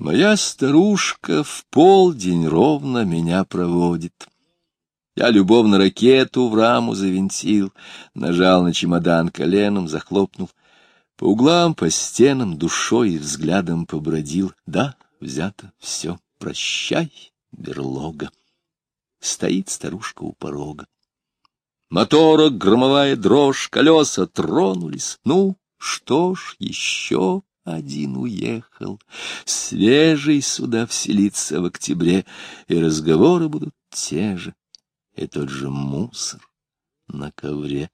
Моя старушка в полдень ровно меня проводит. Я любовно ракету в раму завинтил, нажал на чемодан коленом, захлопнул. По углам, по стенам, душой и взглядом побродил. Да, взято все, прощай, берлога. Стоит старушка у порога. Мотора громовая дрожь, колеса тронулись. Ну, что ж, еще один уехал. Свежий сюда вселится в октябре, и разговоры будут те же, и тот же мусор на ковре.